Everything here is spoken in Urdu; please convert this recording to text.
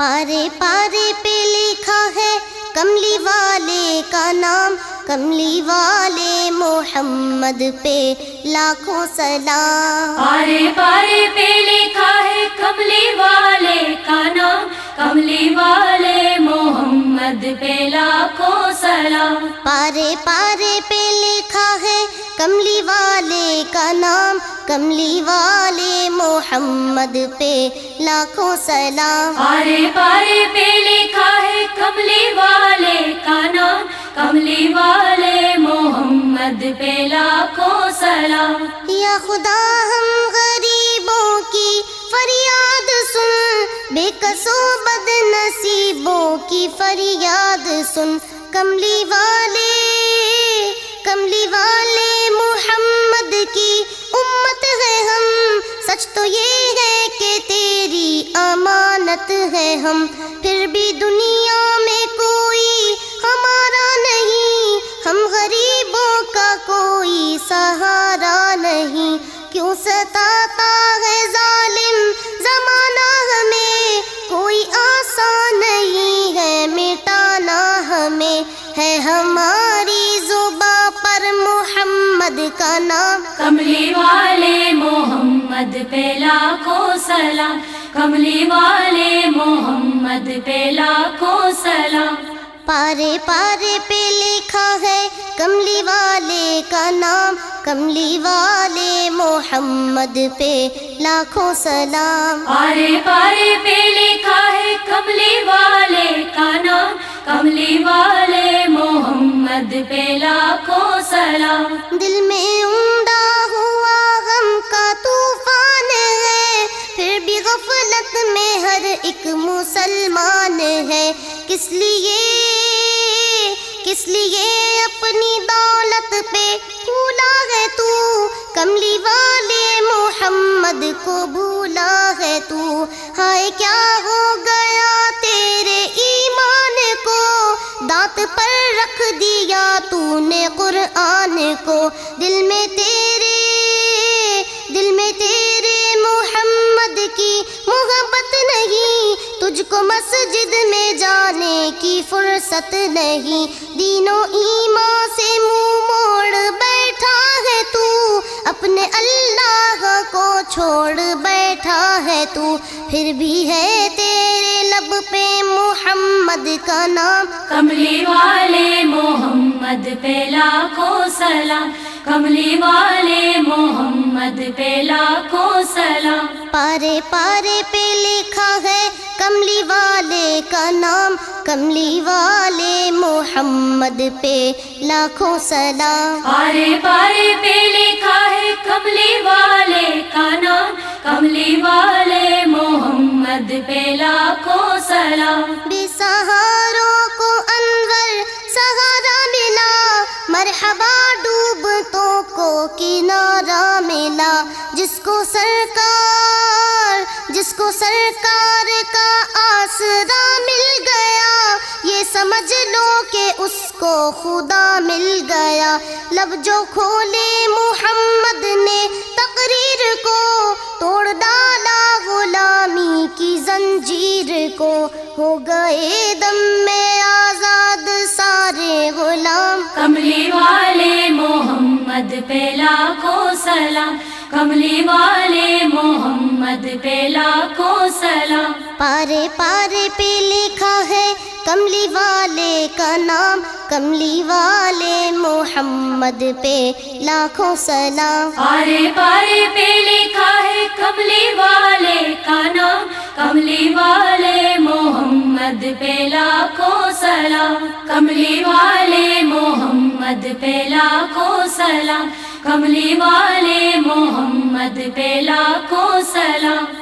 پارے پارے پہ لکھا ہے کملی والے کا نام۔ کملی والے محمد پہ لاکھوں سلام۔ پارے پارے پہ لکھا ہے کملی والے کا نام۔ کملی والے محمد پہ لاکھوں سلام۔ پارے پارے پہ لکھا ہے کملی والے کملی والے محمد پہ لاکھوں سلام۔ پارے پارے پہ لکھا ہے کملی والے کا نام۔ کملی والے محمد پہ لاکھوں سلام۔ یا خدا ہم غریبوں کی فریاد سن۔ بے کسو بد نصیبوں کی فریاد سن۔ کملی والے کملی والے سچ تو یہ ہے کہ تیری امانت ہے ہم، پھر بھی دنیا میں کوئی ہمارا نہیں۔ ہم غریبوں کا کوئی سہارا نہیں۔ کیوں ستاتا ہے ظالم؟ زمانہ ہمیں کوئی آسان نہیں ہے، مٹانا ہمیں ہے ہماری زباں پر محمد کا نام۔ کملی محمد پہ لاکھوں سلام کملی والے محمد پہ لاکھوں سلام۔ پارے پارے پہ لکھا ہے کملی والے کا نام کملی والے محمد پہ لاکھوں سلام۔ پارے پارے پہ لکھا ہے کملی والے کا نام کملی والے محمد پہ لاکھوں سلام۔ دل میں بھی غفلت میں ہر ایک مسلمان ہے۔ کس لیے؟ کس لیے اپنی دولت پہ بھولا ہے تو؟ کملی والے محمد کو بھولا ہے تو؟ ہائے، کیا ہو گیا تیرے ایمان کو؟ دانت پر رکھ دیا تو نے قرآن کو۔ دل میں تیرے تجھ کو مسجد میں جانے کی فرصت نہیں۔ دینوں ایمان سے منہ موڑ بیٹھا ہے تو اپنے اللہ کو چھوڑ بیٹھا ہے تو۔ پھر بھی ہے تیرے لب پہ محمد کا نام۔ کملی والے محمد پہ لاکھوں سلام۔ کملی والے محمد پہ لاکھوں سلام۔ پارے پارے پہ لکھا ہے کملی والے کا نام کملی والے محمد پہ لاکھوں سلام۔ پارے پارے پہ لکھا ہے کملی والے کا نام کملی والے محمد پہ لاکھوں سلام۔ بے سہاروں کو انور سہارا ملا مرحبا ڈوبتوں کو کنارا ملا۔ جس کو سرکار جس کو سرکار کا آسرا مل گیا، یہ سمجھ لو کہ اس کو خدا مل گیا۔ لب جو کھولے محمد نے تقریر کو، توڑ ڈالا غلامی کی زنجیر کو۔ ہو گئے دم میں آزاد سارے غلام۔ کملی والے محمد پہ لاکھوں سلام۔ کملی والے محمد پہ لاکھوں سلام۔ پارے پارے پہ لکھا ہے کملی والے کا نام۔ کملی والے محمد پہ لاکھوں سلام۔ پارے پارے پہ لکھا ہے کملی والے کا نام۔ کملی والے محمد پہ لاکھوں سلام۔ کملی والے محمد پہ لاکھوں سلام۔ کملی والے محمد پہ لاکھوں سلام